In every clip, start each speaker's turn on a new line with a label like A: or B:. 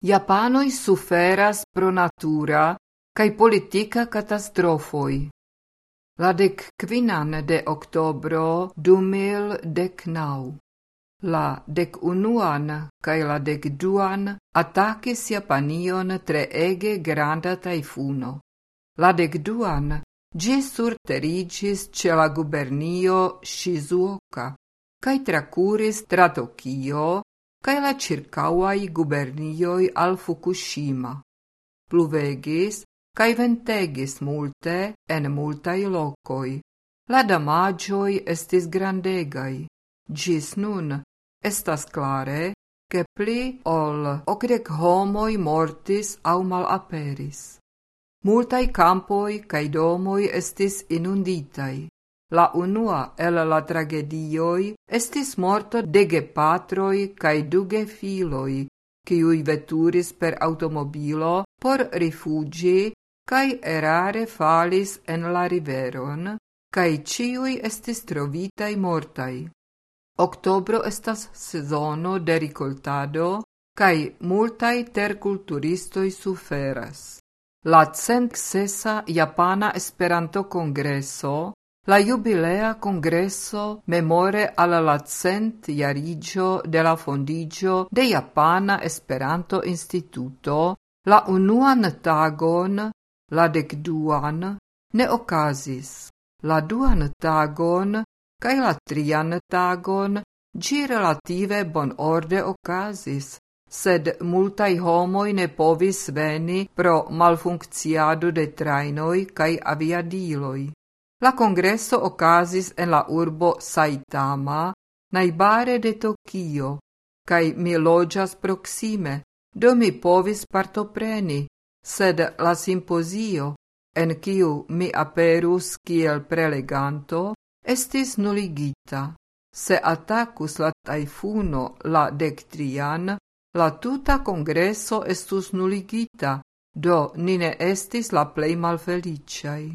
A: Japanoi suferas pro natura cae politica catastrofoi. La quinan de octobro du mil dec nau. La dec unuan cae la dec duan attacis Japanion tre ege granda taifuno. La dec duan gi surterigis ce la gubernio Shizuoka, cae tracuris tra Tokio cae la gubernioi al Fukushima. Pluvegis cae ventegis multe en multai locoi. La damagioi estis grandegai. Gis nun estas clare che pli ol ocrec homoi mortis au mal aperis. Multai campoi cae domoi estis inunditai. La unua el la tragedioi estis morto de gepatroi cae du gefiloi, quiui veturis per automobilo por rifugi cae erare falis en la riveron, cae ciui estis trovitai mortai. Octobro estas sezono de ricoltado, cae multai terculturistoi suferas. La cent sesa Japana Esperanto Congreso La jubilea congresso memore alla la cent iarigio de fondigio de Japana Esperanto Instituto, la unuan tagon, la decduan, ne ocasis. La duan tagon, cae la trian tagon, gi relative bon orde ocasis, sed multai homoi ne povis veni pro malfuncciado de trainoi cae aviadiloi. La congresso ocasis en la urbo Saitama, naibare de Tokio, cae mi logias proxime, do mi povis partopreni, sed la simposio, en kiu mi aperus kiel preleganto, estis nuligita. Se attacus la taifuno la dectrian, la tuta congresso estus nuligita, do nine estis la plei malfeliciai.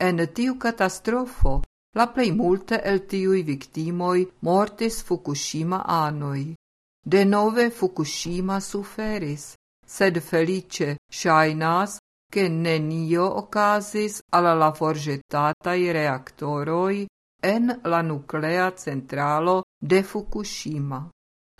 A: En tiu catastrofo, la plei multe el tiui victimoi mortis Fukushima anoi. De nove Fukushima suferis, sed felice shainas che nenio ocasis alla la forgetatai reactoroi en la nuclea centralo de Fukushima.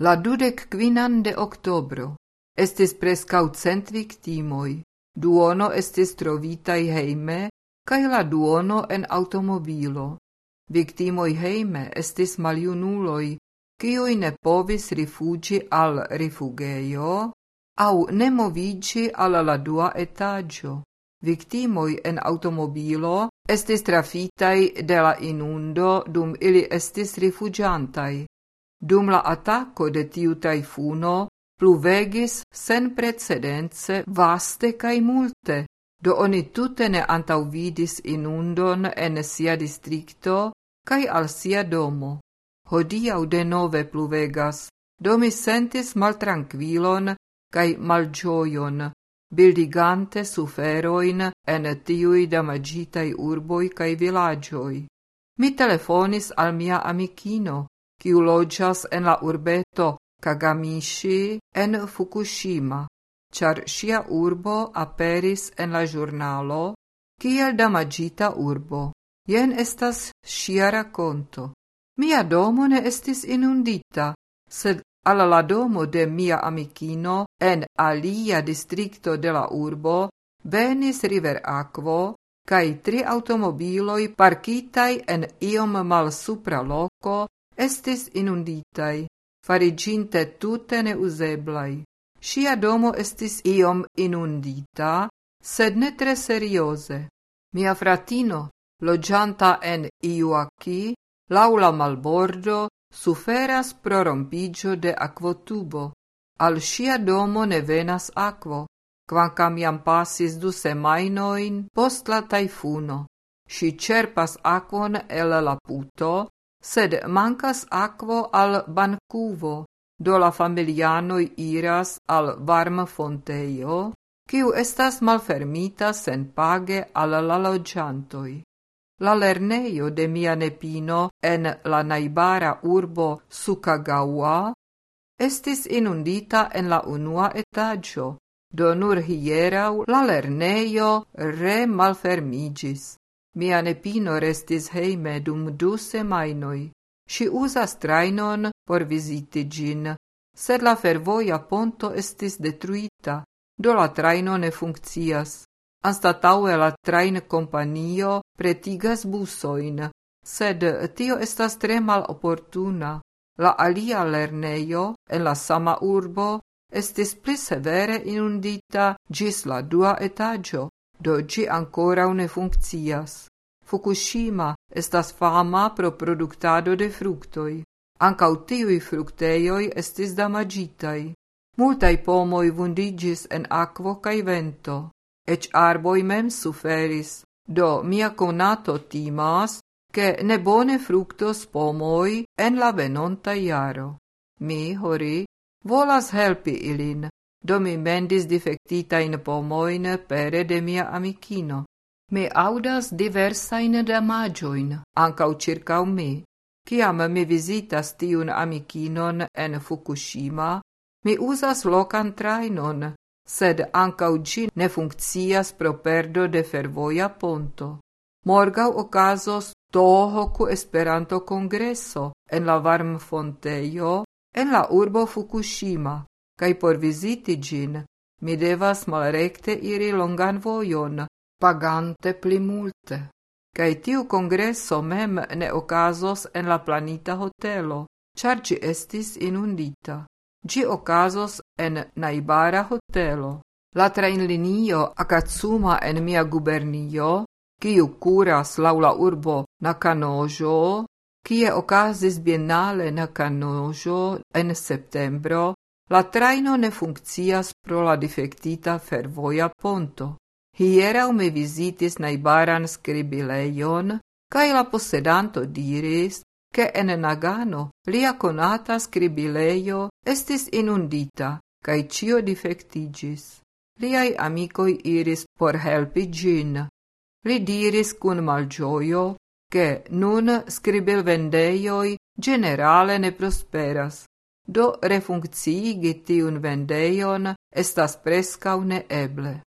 A: La dudec quinan de octobro estis prescau cent victimoi, duono estis trovitai heime cae la duono en automobilo. Victimoi heime estis maliunuloi, cioi ne povis rifugi al rifugeio, au ne movigi al la dua etagio. Victimoi en automobilo estis trafitai de la inundo dum ili estis rifugiantai. Dum la attacco de tiu taifuno pluvegis sen precedence vaste cae multe, do oni tute ne antauvidis inundon en sia districto, cae al sia domo. De nove pluvegas, do sentis maltranquilon cae malgioion, bildigante suferoin en tiui damagitai urboi cae villagioi. Mi telefonis al mia amicino, quiu logias en la urbeto Kagamishi en Fukushima char sia urbo aperis en la giornalo kiel damagita urbo. Jen estas sia raconto. Mia domo ne estis inundita, sed alla la domo de mia amicino en alia districto de la urbo venis river aquo cae tri automobiloi parkitai en iom mal supra loco estis inunditai, fariginte tute neuseblai. Sia domo estis iom inundita, sed ne tre seriose. Mia fratino, logianta en Iuaki, laula malbordo, suferas pro rompigio de aquotubo. Al sia domo ne venas aquo, quancam iam passis du semainoin post la taifuno. Si cerpas aquon el la puto, sed mancas aquo al bancuvo, do la iras al varma fonteio, quiu estas malfermita sen page al la logiantoi. La de mia nepino en la naibara urbo Sukagawa estis inundita en la unua etaggio, do nur hierau la re malfermigis. Mia nepino restis heime dum du semainoi. Si usas trainon por visiti gin, sed la fervoia ponto estis detruita, do la traino ne funccias. Anstataue la train companio pretigas busoin, sed tio estas tre mal opportuna. La alia lerneio en la sama urbo estis pli severe inundita gis la dua etaggio, do ancora ne funccias. Fukushima estas fama pro productado de fructoi. Ancau tiui fructeioi estis damagitai. Multai pomoi vundigis en aquo cae vento. Ec arboi mem suferis. Do mia conato timas che ne bone fructos pomoi en la venonta iaro. Mi, hori, volas helpi ilin, do mi mendis defectita in pomoin pere de mia amicino. Mi audas diversain damagioin, ancau circau mi. Ciam mi visitas tiun amicinon en Fukushima, mi usas locan trainon, sed ancau gi ne funccias pro perdo de fervoia ponto. Morgau ocasos Tohoku Esperanto Kongreso en la Varmfontejo en la urbo Fukushima, kaj por viziti ĝin mi devas malrekte iri longan vojon, pagante pli multe. Kaj tiu kongreso mem ne okazos en la planita hotelo, ĉar estis inundita. Ĝi okazos en najbara hotelo. La trainlinio Akatsuma en mia gubernio kiu curas laula urbo Nakanojo, kie okazis biennale Nakanojo en septembro, la traino ne funkcias pro la defektita fervoja ponto. Hieraŭ mi vizitis najbaran skribilejon, kaj la posedanto diris, che en Nagano lia konata skribilejo estis inundita, kaj ĉio difektiĝis. Liaj amikoj iris por helpi ĝin, Li diris cun malgioio che nun scribil vendeioi generale ne prosperas, do refuncciigi tiun vendeion estas prescau ne eble.